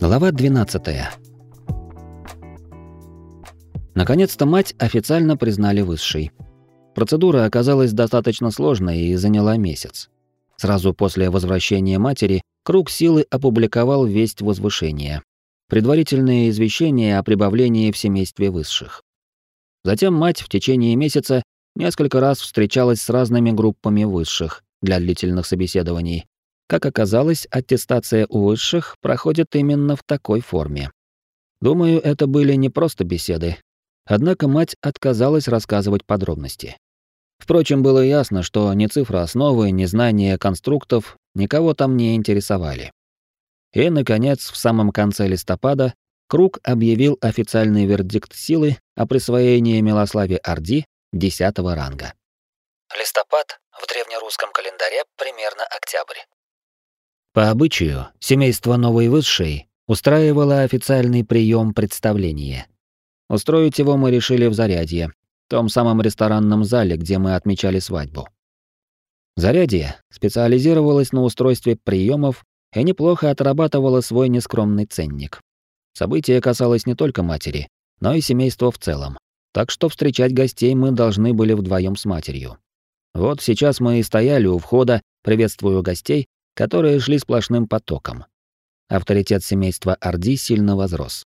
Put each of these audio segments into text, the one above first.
Глава 12. Наконец-то мать официально признали высшей. Процедура оказалась достаточно сложной и заняла месяц. Сразу после возвращения матери круг силы опубликовал весть возвышения. Предварительное извещение о прибавлении в семействе высших. Затем мать в течение месяца несколько раз встречалась с разными группами высших для длительных собеседований, как оказалось, аттестация у высших проходит именно в такой форме. Думаю, это были не просто беседы. Однако мать отказалась рассказывать подробности. Впрочем, было ясно, что ни цифра основы, ни знания конструктов никого там не интересовали. И, наконец, в самом конце листопада Круг объявил официальный вердикт силы о присвоении Милославе Орди 10 ранга. Листопад в древнерусском календаре примерно октябрь. По обычаю, семейство Новой Высшей устраивало официальный прием представления. Устроить его мы решили в Зарядье, том самом ресторанном зале, где мы отмечали свадьбу. Зарядье специализировалось на устройстве приемов и неплохо отрабатывало свой нескромный ценник. Событие касалось не только матери, но и семейства в целом. Так что встречать гостей мы должны были вдвоем с матерью. Вот сейчас мы и стояли у входа, приветствуя гостей, которые шли сплошным потоком. Авторитет семейства Орди сильно возрос.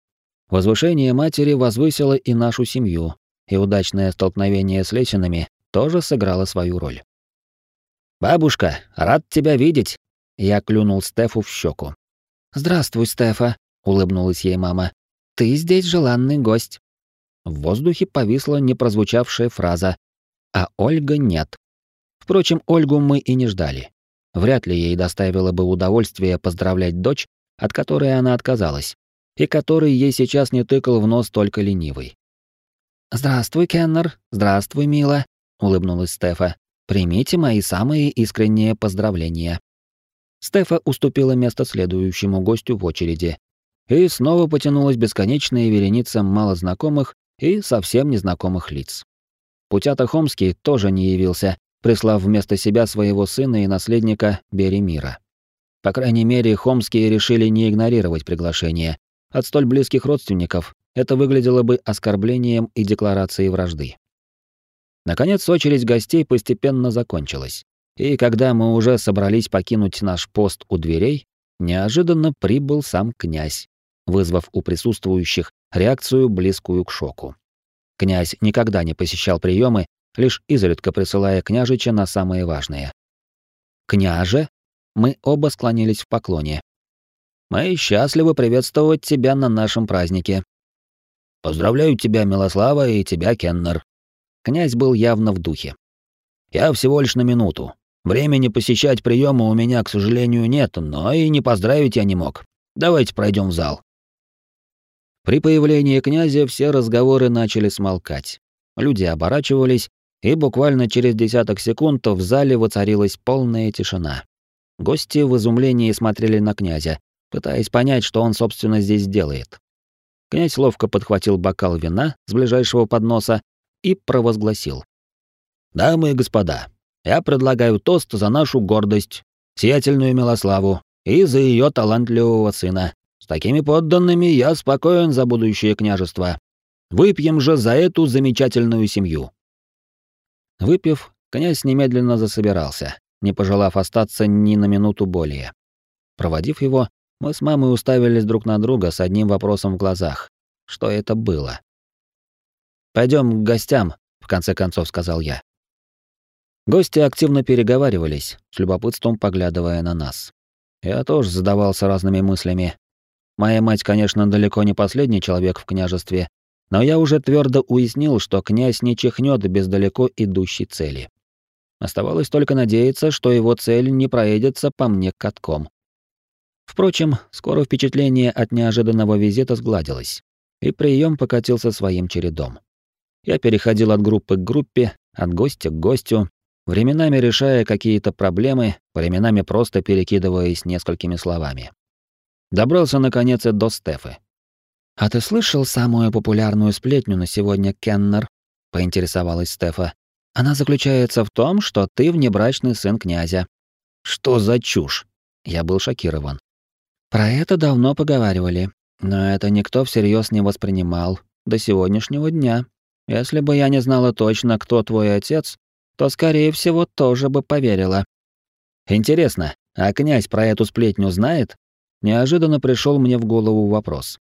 Возвышение матери возвысило и нашу семью, и удачное столкновение с Лесинами тоже сыграло свою роль. «Бабушка, рад тебя видеть!» Я клюнул Стефу в щеку. «Здравствуй, Стефа», — улыбнулась ей мама. «Ты здесь желанный гость». В воздухе повисла непрозвучавшая фраза, а Ольга нет. Впрочем, Ольгу мы и не ждали. Вряд ли ей доставило бы удовольствие поздравлять дочь, от которой она отказалась, и который ей сейчас не тыкал в нос только ленивый. «Здравствуй, Кеннер. Здравствуй, мила», — улыбнулась Стефа. «Примите мои самые искренние поздравления». Стефа уступила место следующему гостю в очереди. И снова потянулась бесконечная вереница малознакомых и совсем незнакомых лиц. Путята Хомский тоже не явился, прислав вместо себя своего сына и наследника Беремира. По крайней мере, хомские решили не игнорировать приглашение. От столь близких родственников это выглядело бы оскорблением и декларацией вражды. Наконец, очередь гостей постепенно закончилась. И когда мы уже собрались покинуть наш пост у дверей, неожиданно прибыл сам князь, вызвав у присутствующих реакцию, близкую к шоку. Князь никогда не посещал приемы лишь изредка присылая княжича на самые важные. «Княже?» Мы оба склонились в поклоне. «Мы счастливы приветствовать тебя на нашем празднике». «Поздравляю тебя, Милослава, и тебя, Кеннер». Князь был явно в духе. «Я всего лишь на минуту. Времени посещать приемы у меня, к сожалению, нет, но и не поздравить я не мог. Давайте пройдем в зал». При появлении князя все разговоры начали смолкать. Люди оборачивались, и буквально через десяток секунд в зале воцарилась полная тишина. Гости в изумлении смотрели на князя, пытаясь понять, что он, собственно, здесь делает. Князь ловко подхватил бокал вина с ближайшего подноса и провозгласил. «Дамы и господа, я предлагаю тост за нашу гордость, сиятельную Милославу и за ее талантливого сына. С такими подданными я спокоен за будущее княжество. Выпьем же за эту замечательную семью». Выпив, князь немедленно засобирался, не пожелав остаться ни на минуту более. Проводив его, мы с мамой уставились друг на друга с одним вопросом в глазах. Что это было? Пойдем к гостям», — в конце концов сказал я. Гости активно переговаривались, с любопытством поглядывая на нас. Я тоже задавался разными мыслями. Моя мать, конечно, далеко не последний человек в княжестве, но я уже твердо уяснил, что князь не чихнет без далеко идущей цели. Оставалось только надеяться, что его цель не проедется по мне катком. Впрочем, скоро впечатление от неожиданного визита сгладилось, и прием покатился своим чередом. Я переходил от группы к группе, от гостя к гостю, временами решая какие-то проблемы, временами просто перекидываясь несколькими словами. Добрался наконец до Стефы. «А ты слышал самую популярную сплетню на сегодня, Кеннер?» — поинтересовалась Стефа. «Она заключается в том, что ты внебрачный сын князя». «Что за чушь?» Я был шокирован. Про это давно поговаривали, но это никто всерьез не воспринимал до сегодняшнего дня. Если бы я не знала точно, кто твой отец, то, скорее всего, тоже бы поверила. Интересно, а князь про эту сплетню знает? Неожиданно пришел мне в голову вопрос.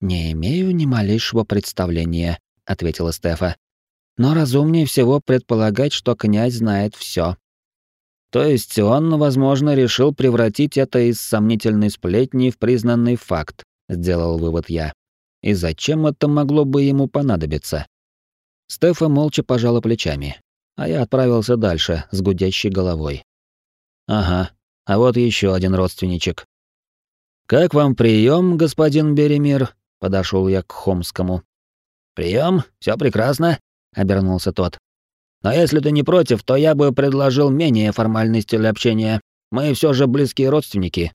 «Не имею ни малейшего представления», — ответила Стефа. «Но разумнее всего предполагать, что князь знает все. То есть он, возможно, решил превратить это из сомнительной сплетни в признанный факт, сделал вывод я. И зачем это могло бы ему понадобиться? Стефа молча пожала плечами, а я отправился дальше с гудящей головой. Ага, а вот еще один родственничек. Как вам прием, господин Беремир? Подошел я к Хомскому. Прием, все прекрасно, обернулся тот. Но если ты не против, то я бы предложил менее формальный стиль общения. Мы все же близкие родственники.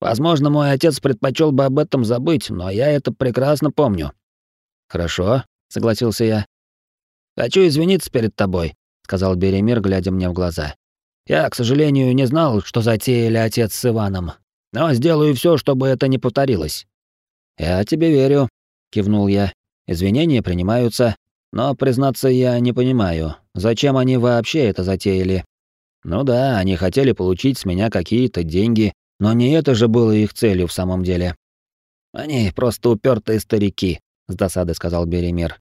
Возможно, мой отец предпочел бы об этом забыть, но я это прекрасно помню. Хорошо, согласился я. Хочу извиниться перед тобой, сказал Беремир, глядя мне в глаза. Я, к сожалению, не знал, что затеяли отец с Иваном, но сделаю все, чтобы это не повторилось. Я тебе верю, кивнул я. Извинения принимаются, но признаться я не понимаю, Зачем они вообще это затеяли? Ну да, они хотели получить с меня какие-то деньги, но не это же было их целью в самом деле. Они просто упертые старики, с досадой сказал Беремир.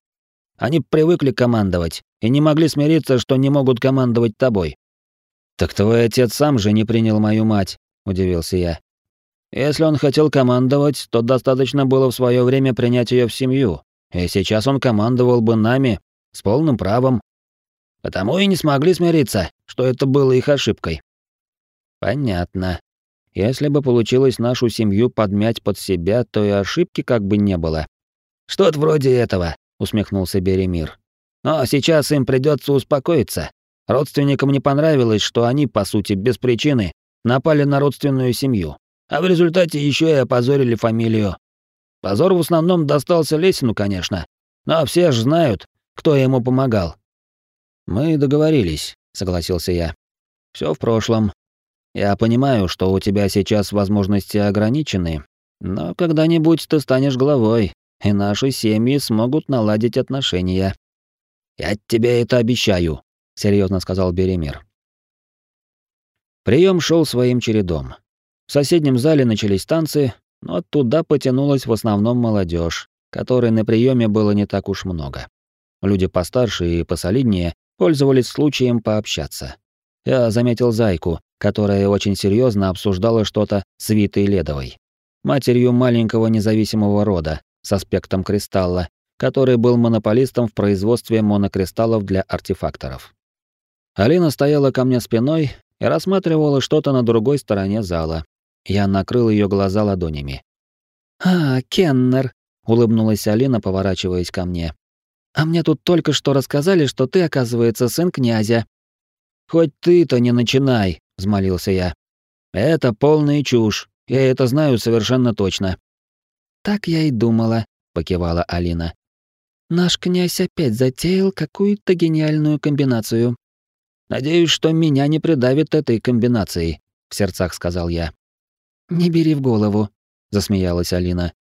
Они привыкли командовать и не могли смириться, что не могут командовать тобой. Так твой отец сам же не принял мою мать, удивился я. Если он хотел командовать, то достаточно было в свое время принять ее в семью, и сейчас он командовал бы нами с полным правом, Потому и не смогли смириться, что это было их ошибкой. Понятно. Если бы получилось нашу семью подмять под себя, то и ошибки как бы не было. Что-то вроде этого, усмехнулся Беремир. Но сейчас им придется успокоиться. Родственникам не понравилось, что они, по сути, без причины напали на родственную семью, а в результате еще и опозорили фамилию. Позор в основном достался Лесину, конечно, но все же знают, кто ему помогал. Мы договорились, согласился я. Все в прошлом. Я понимаю, что у тебя сейчас возможности ограничены, но когда-нибудь ты станешь главой, и наши семьи смогут наладить отношения. Я тебе это обещаю, серьезно сказал Беремир. Прием шел своим чередом. В соседнем зале начались танцы, но туда потянулась в основном молодежь, которой на приеме было не так уж много. Люди постарше и посолиднее пользовались случаем пообщаться. Я заметил Зайку, которая очень серьезно обсуждала что-то с Витой Ледовой, матерью маленького независимого рода с аспектом кристалла, который был монополистом в производстве монокристаллов для артефакторов. Алина стояла ко мне спиной и рассматривала что-то на другой стороне зала. Я накрыл ее глаза ладонями. «А, Кеннер!» — улыбнулась Алина, поворачиваясь ко мне. А мне тут только что рассказали, что ты, оказывается, сын князя. Хоть ты-то не начинай, взмолился я. Это полная чушь. Я это знаю совершенно точно. Так я и думала, покивала Алина. Наш князь опять затеял какую-то гениальную комбинацию. Надеюсь, что меня не придавит этой комбинацией, в сердцах сказал я. Не бери в голову, засмеялась Алина.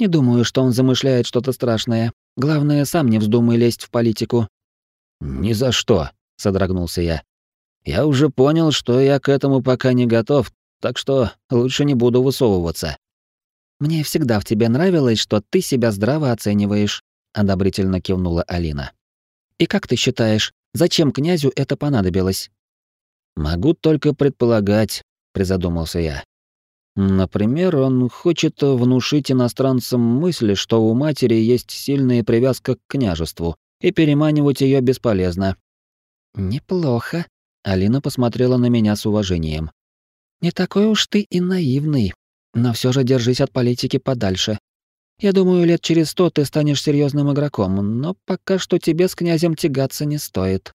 Не думаю, что он замышляет что-то страшное. Главное, сам не вздумай лезть в политику». «Ни за что», — содрогнулся я. «Я уже понял, что я к этому пока не готов, так что лучше не буду высовываться». «Мне всегда в тебе нравилось, что ты себя здраво оцениваешь», — одобрительно кивнула Алина. «И как ты считаешь, зачем князю это понадобилось?» «Могу только предполагать», — призадумался я. Например, он хочет внушить иностранцам мысль, что у матери есть сильная привязка к княжеству, и переманивать ее бесполезно. Неплохо. Алина посмотрела на меня с уважением. Не такой уж ты и наивный, но все же держись от политики подальше. Я думаю, лет через сто ты станешь серьезным игроком, но пока что тебе с князем тягаться не стоит.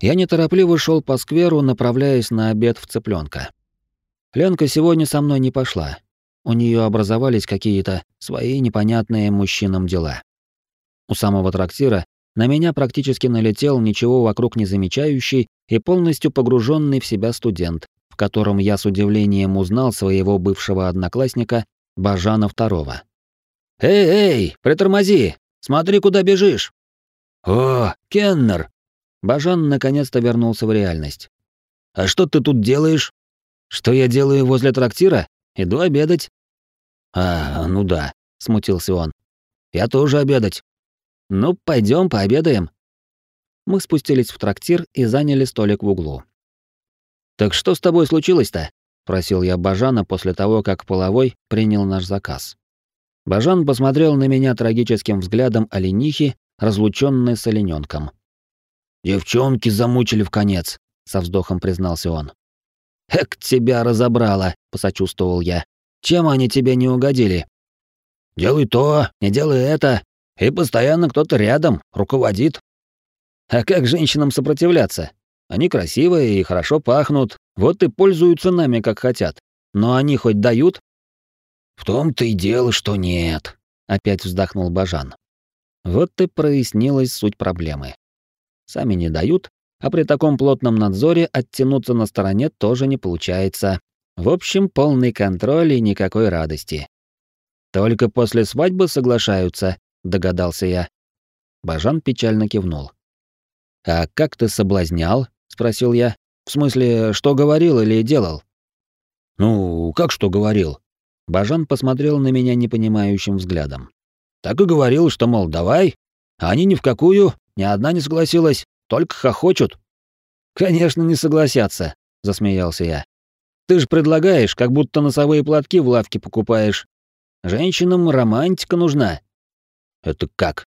Я неторопливо шел по скверу, направляясь на обед в цыпленка. Ленка сегодня со мной не пошла. У нее образовались какие-то свои непонятные мужчинам дела. У самого трактира на меня практически налетел ничего вокруг не замечающий и полностью погруженный в себя студент в котором я с удивлением узнал своего бывшего одноклассника Бажана Второго. «Эй, эй, притормози! Смотри, куда бежишь!» «О, Кеннер!» Бажан наконец-то вернулся в реальность. «А что ты тут делаешь?» «Что я делаю возле трактира? Иду обедать». «А, ну да», — смутился он. «Я тоже обедать». «Ну, пойдем пообедаем». Мы спустились в трактир и заняли столик в углу. «Так что с тобой случилось-то?» — просил я Бажана после того, как Половой принял наш заказ. Бажан посмотрел на меня трагическим взглядом оленихи, разлученной с олененком. «Девчонки замучили в конец», — со вздохом признался он. «Эк, тебя разобрало», — посочувствовал я. «Чем они тебе не угодили?» «Делай то, не делай это, и постоянно кто-то рядом, руководит». «А как женщинам сопротивляться? Они красивые и хорошо пахнут, вот и пользуются нами как хотят. Но они хоть дают?» «В том-то и дело, что нет», — опять вздохнул Бажан. Вот и прояснилась суть проблемы. Сами не дают, а при таком плотном надзоре оттянуться на стороне тоже не получается. В общем, полный контроль и никакой радости. Только после свадьбы соглашаются, догадался я. Бажан печально кивнул. А как ты соблазнял? спросил я. В смысле, что говорил или делал? Ну, как что говорил? Бажан посмотрел на меня непонимающим взглядом. Так и говорил, что мол, давай, а они ни в какую, ни одна не согласилась. Только хохочут. Конечно, не согласятся, засмеялся я. Ты же предлагаешь, как будто носовые платки в лавке покупаешь. Женщинам романтика нужна. Это как?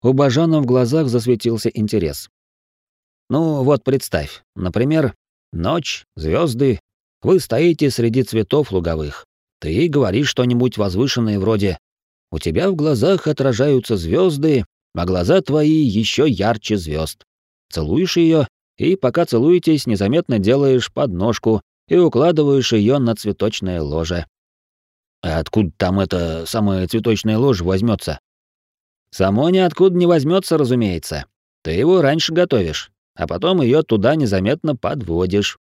У Бажана в глазах засветился интерес. Ну, вот представь, например, ночь, звезды, вы стоите среди цветов луговых. Ты говоришь что-нибудь возвышенное вроде «У тебя в глазах отражаются звезды, а глаза твои еще ярче звезд целуешь ее и, пока целуетесь, незаметно делаешь подножку и укладываешь ее на цветочное ложе. А откуда там это самое цветочное ложе возьмется? Само ниоткуда не возьмется, разумеется. Ты его раньше готовишь, а потом ее туда незаметно подводишь.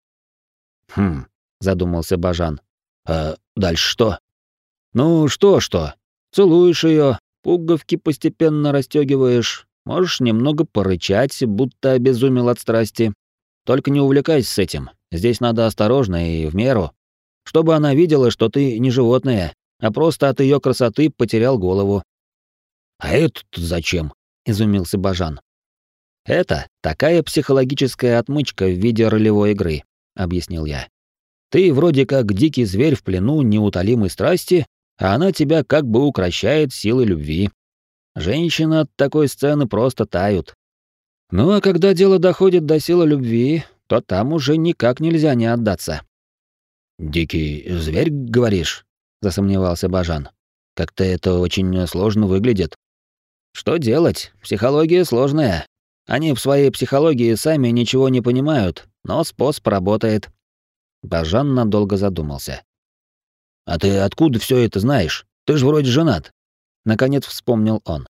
Хм, задумался Бажан. А дальше что? Ну что, что? Целуешь ее, пуговки постепенно расстегиваешь, Можешь немного порычать, будто обезумел от страсти. Только не увлекайся с этим. Здесь надо осторожно и в меру. Чтобы она видела, что ты не животное, а просто от ее красоты потерял голову. «А это зачем?» — изумился Бажан. «Это такая психологическая отмычка в виде ролевой игры», — объяснил я. «Ты вроде как дикий зверь в плену неутолимой страсти, а она тебя как бы укращает силой любви. Женщины от такой сцены просто тают. Ну а когда дело доходит до силы любви, то там уже никак нельзя не отдаться. «Дикий зверь, говоришь?» — засомневался Бажан. «Как-то это очень сложно выглядит». «Что делать? Психология сложная. Они в своей психологии сами ничего не понимают, но способ работает». Бажан надолго задумался. «А ты откуда все это знаешь? Ты же вроде женат». Наконец вспомнил он.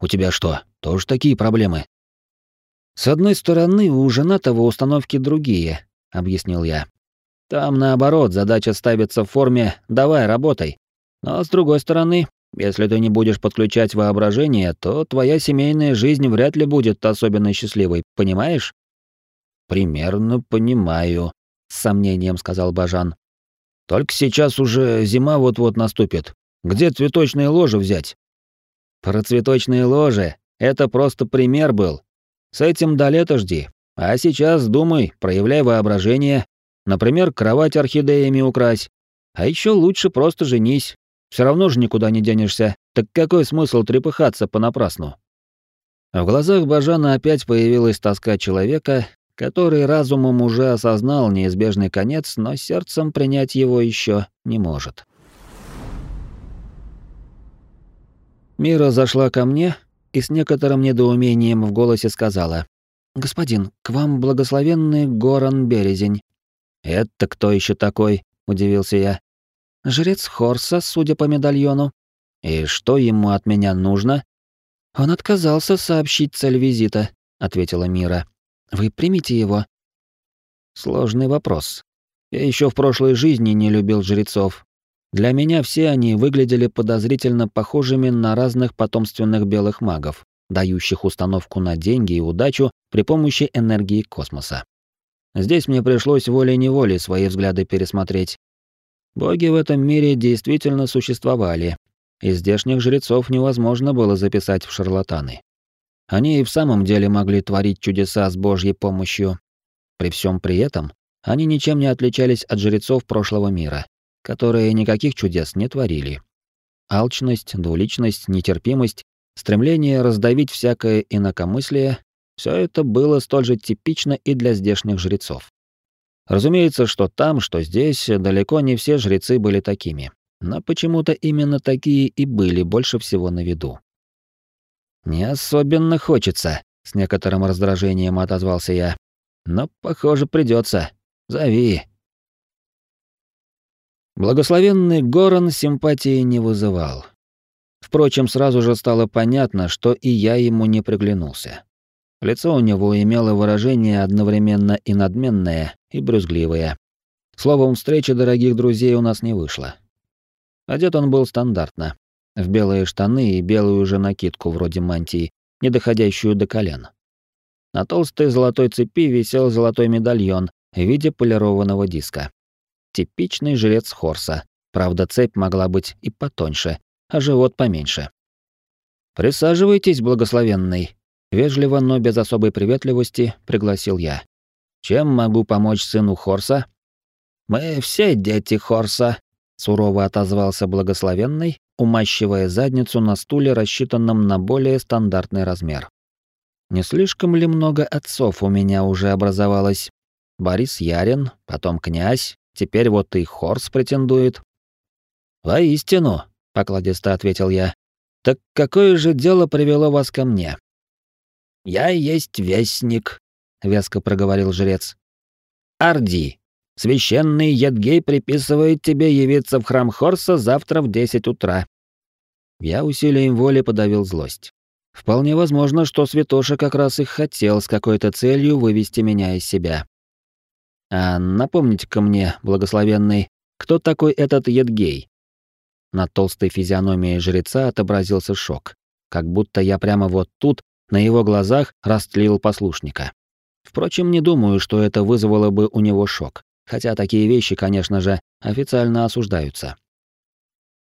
«У тебя что, тоже такие проблемы?» «С одной стороны, у женатого установки другие», — объяснил я. «Там, наоборот, задача ставится в форме «давай, работай». Но с другой стороны, если ты не будешь подключать воображение, то твоя семейная жизнь вряд ли будет особенно счастливой, понимаешь?» «Примерно понимаю», — с сомнением сказал Бажан. «Только сейчас уже зима вот-вот наступит. Где цветочные ложи взять? Про цветочные ложи это просто пример был. С этим до лета жди. А сейчас думай, проявляй воображение. Например, кровать орхидеями укрась. А еще лучше просто женись. Все равно же никуда не денешься. Так какой смысл трепыхаться понапрасну? В глазах Бажана опять появилась тоска человека, который разумом уже осознал неизбежный конец, но сердцем принять его еще не может. Мира зашла ко мне и с некоторым недоумением в голосе сказала. «Господин, к вам благословенный Горан Березень». «Это кто еще такой?» — удивился я. «Жрец Хорса, судя по медальону». «И что ему от меня нужно?» «Он отказался сообщить цель визита», — ответила Мира. «Вы примите его». Сложный вопрос. Я еще в прошлой жизни не любил жрецов. Для меня все они выглядели подозрительно похожими на разных потомственных белых магов, дающих установку на деньги и удачу при помощи энергии космоса. Здесь мне пришлось волей-неволей свои взгляды пересмотреть. Боги в этом мире действительно существовали, и здешних жрецов невозможно было записать в шарлатаны. Они и в самом деле могли творить чудеса с божьей помощью. При всем при этом они ничем не отличались от жрецов прошлого мира, которые никаких чудес не творили. Алчность, двуличность, нетерпимость, стремление раздавить всякое инакомыслие — все это было столь же типично и для здешних жрецов. Разумеется, что там, что здесь, далеко не все жрецы были такими, но почему-то именно такие и были больше всего на виду. «Не особенно хочется», — с некоторым раздражением отозвался я. «Но, похоже, придется. Зови». Благословенный Горан симпатии не вызывал. Впрочем, сразу же стало понятно, что и я ему не приглянулся. Лицо у него имело выражение одновременно и надменное, и брюзгливое. Словом, встречи дорогих друзей у нас не вышло. Одет он был стандартно, в белые штаны и белую же накидку вроде мантии, не доходящую до колен. На толстой золотой цепи висел золотой медальон в виде полированного диска. Типичный жрец Хорса. Правда, цепь могла быть и потоньше, а живот поменьше. «Присаживайтесь, благословенный», — вежливо, но без особой приветливости пригласил я. «Чем могу помочь сыну Хорса?» «Мы все дети Хорса», — сурово отозвался благословенный, умащивая задницу на стуле, рассчитанном на более стандартный размер. «Не слишком ли много отцов у меня уже образовалось? Борис Ярин, потом князь, Теперь вот и Хорс претендует. Воистину, покладисто ответил я. Так какое же дело привело вас ко мне? Я есть вестник, веско проговорил жрец. Арди, священный Едгей приписывает тебе явиться в храм Хорса завтра в десять утра. Я усилием воли подавил злость. Вполне возможно, что святоша как раз и хотел с какой-то целью вывести меня из себя. А напомните-ка мне, благословенный, кто такой этот Едгей? На толстой физиономии жреца отобразился шок, как будто я прямо вот тут, на его глазах, растлил послушника. Впрочем, не думаю, что это вызвало бы у него шок, хотя такие вещи, конечно же, официально осуждаются.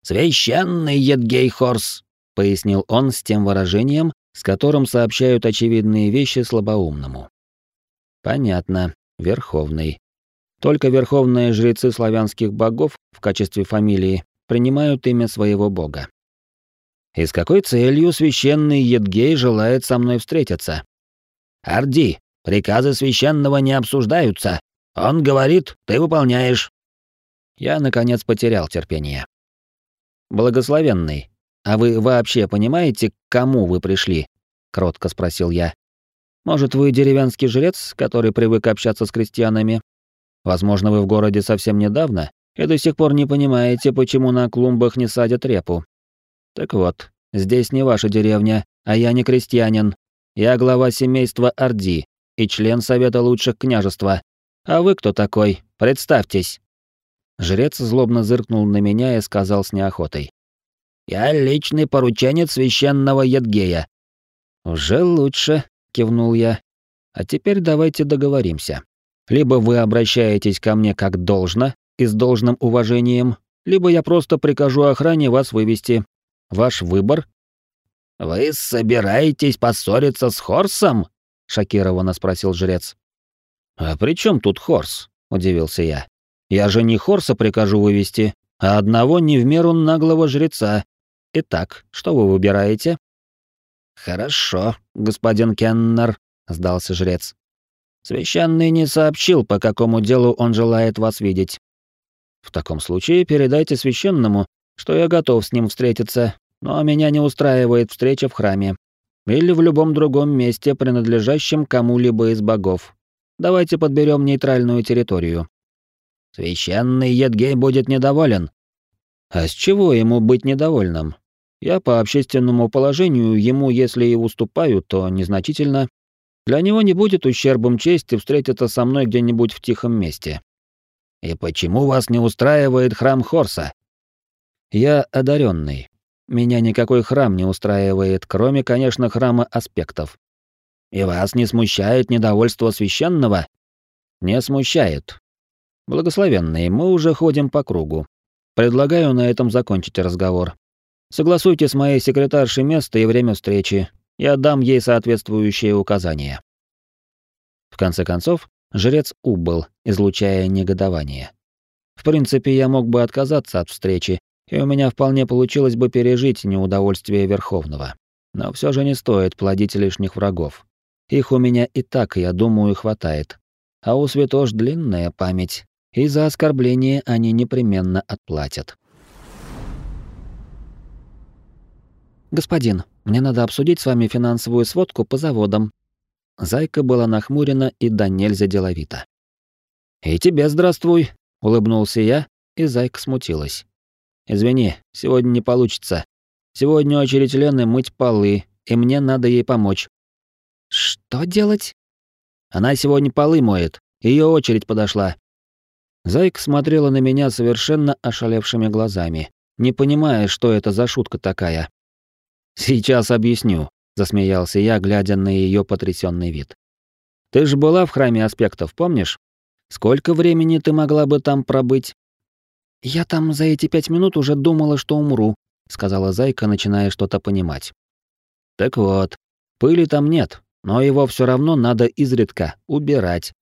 «Священный Едгей Хорс», — пояснил он с тем выражением, с которым сообщают очевидные вещи слабоумному. «Понятно верховный. Только верховные жрецы славянских богов в качестве фамилии принимают имя своего бога. И с какой целью священный Едгей желает со мной встретиться? Арди, приказы священного не обсуждаются. Он говорит, ты выполняешь. Я, наконец, потерял терпение. Благословенный, а вы вообще понимаете, к кому вы пришли? Кротко спросил я. Может, вы деревенский жрец, который привык общаться с крестьянами? Возможно, вы в городе совсем недавно и до сих пор не понимаете, почему на клумбах не садят репу. Так вот, здесь не ваша деревня, а я не крестьянин. Я глава семейства Орди и член Совета лучших княжества. А вы кто такой? Представьтесь. Жрец злобно зыркнул на меня и сказал с неохотой. «Я личный порученец священного Едгея». «Уже лучше», кивнул я. А теперь давайте договоримся. Либо вы обращаетесь ко мне как должно и с должным уважением, либо я просто прикажу охране вас вывести. Ваш выбор. Вы собираетесь поссориться с Хорсом? шокированно спросил жрец. А при чем тут Хорс? удивился я. Я же не Хорса прикажу вывести, а одного не в меру наглого жреца. Итак, что вы выбираете? Хорошо, господин Кеннер, сдался жрец. Священный не сообщил, по какому делу он желает вас видеть. В таком случае передайте священному, что я готов с ним встретиться, но меня не устраивает встреча в храме или в любом другом месте, принадлежащем кому-либо из богов. Давайте подберем нейтральную территорию. Священный Едгей будет недоволен. А с чего ему быть недовольным? Я по общественному положению ему, если и уступаю, то незначительно. Для него не будет ущербом чести встретиться со мной где-нибудь в тихом месте. И почему вас не устраивает храм Хорса? Я одаренный. Меня никакой храм не устраивает, кроме, конечно, храма аспектов. И вас не смущает недовольство священного? Не смущает. Благословенные, мы уже ходим по кругу. Предлагаю на этом закончить разговор. Согласуйте с моей секретаршей место и время встречи. Я дам ей соответствующие указания. В конце концов, жрец убыл, излучая негодование. В принципе, я мог бы отказаться от встречи, и у меня вполне получилось бы пережить неудовольствие Верховного. Но все же не стоит плодить лишних врагов. Их у меня и так, я думаю, хватает. А у святош длинная память, и за оскорбление они непременно отплатят. «Господин, мне надо обсудить с вами финансовую сводку по заводам». Зайка была нахмурена и да нельзя деловито. «И тебе здравствуй», — улыбнулся я, и Зайка смутилась. «Извини, сегодня не получится. Сегодня очередь Лены мыть полы, и мне надо ей помочь». «Что делать?» «Она сегодня полы моет. Ее очередь подошла». Зайка смотрела на меня совершенно ошалевшими глазами, не понимая, что это за шутка такая. «Сейчас объясню», — засмеялся я, глядя на ее потрясенный вид. «Ты же была в храме аспектов, помнишь? Сколько времени ты могла бы там пробыть?» «Я там за эти пять минут уже думала, что умру», — сказала Зайка, начиная что-то понимать. «Так вот, пыли там нет, но его все равно надо изредка убирать.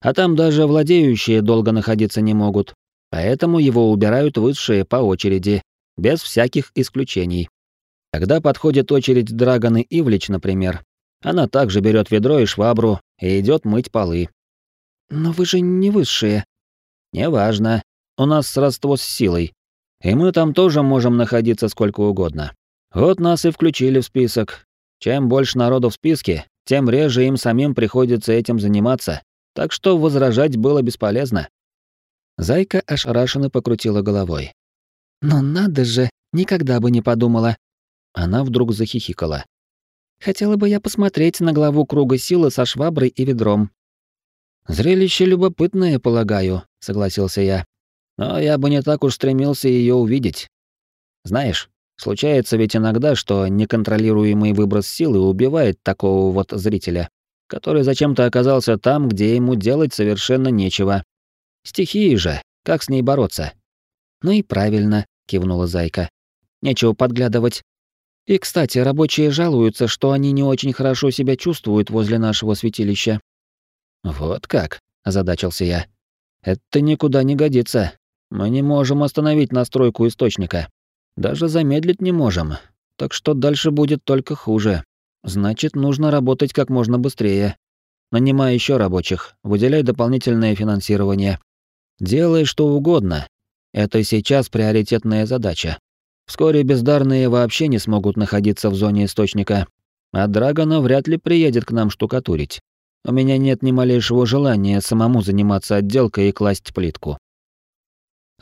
А там даже владеющие долго находиться не могут, поэтому его убирают высшие по очереди, без всяких исключений. Когда подходит очередь Драгоны Ивлич, например, она также берет ведро и швабру и идет мыть полы. Но вы же не высшие. Неважно. У нас сродство с силой. И мы там тоже можем находиться сколько угодно. Вот нас и включили в список. Чем больше народу в списке, тем реже им самим приходится этим заниматься. Так что возражать было бесполезно. Зайка ошарашенно покрутила головой. «Но надо же, никогда бы не подумала. Она вдруг захихикала. Хотела бы я посмотреть на главу круга силы со шваброй и ведром. Зрелище любопытное, полагаю, согласился я. Но я бы не так уж стремился ее увидеть. Знаешь, случается ведь иногда, что неконтролируемый выброс силы убивает такого вот зрителя, который зачем-то оказался там, где ему делать совершенно нечего. Стихии же, как с ней бороться? Ну и правильно, кивнула Зайка. Нечего подглядывать. И, кстати, рабочие жалуются, что они не очень хорошо себя чувствуют возле нашего святилища. Вот как, озадачился я. Это никуда не годится. Мы не можем остановить настройку источника. Даже замедлить не можем. Так что дальше будет только хуже. Значит, нужно работать как можно быстрее. Нанимай еще рабочих, выделяй дополнительное финансирование. Делай что угодно. Это сейчас приоритетная задача. Вскоре бездарные вообще не смогут находиться в зоне источника, а Драгона вряд ли приедет к нам штукатурить. У меня нет ни малейшего желания самому заниматься отделкой и класть плитку.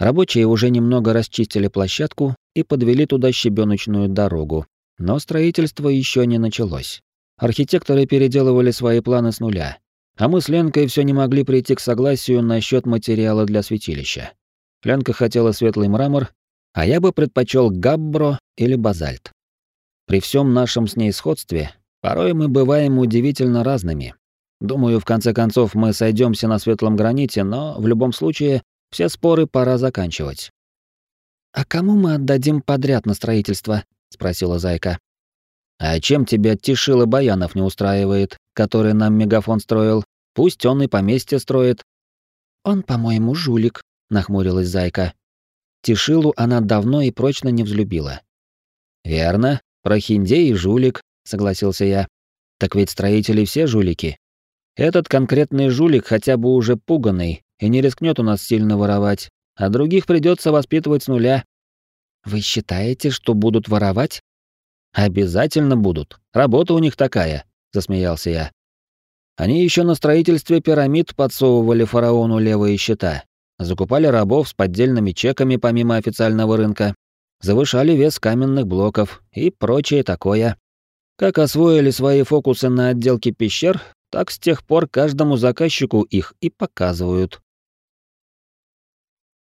Рабочие уже немного расчистили площадку и подвели туда щебеночную дорогу, но строительство еще не началось. Архитекторы переделывали свои планы с нуля, а мы с Ленкой все не могли прийти к согласию насчет материала для святилища. Ленка хотела светлый мрамор, а я бы предпочел габбро или базальт. При всем нашем с ней сходстве, порой мы бываем удивительно разными. Думаю, в конце концов мы сойдемся на светлом граните, но в любом случае все споры пора заканчивать. «А кому мы отдадим подряд на строительство?» — спросила Зайка. «А чем тебя Тишила Баянов не устраивает, который нам мегафон строил? Пусть он и поместье строит». «Он, по-моему, жулик», — нахмурилась Зайка. Тишилу она давно и прочно не взлюбила. «Верно, прохиндей и жулик», — согласился я. «Так ведь строители все жулики. Этот конкретный жулик хотя бы уже пуганный и не рискнет у нас сильно воровать, а других придется воспитывать с нуля». «Вы считаете, что будут воровать?» «Обязательно будут. Работа у них такая», — засмеялся я. Они еще на строительстве пирамид подсовывали фараону левые счета, закупали рабов с поддельными чеками помимо официального рынка, завышали вес каменных блоков и прочее такое. Как освоили свои фокусы на отделке пещер, так с тех пор каждому заказчику их и показывают.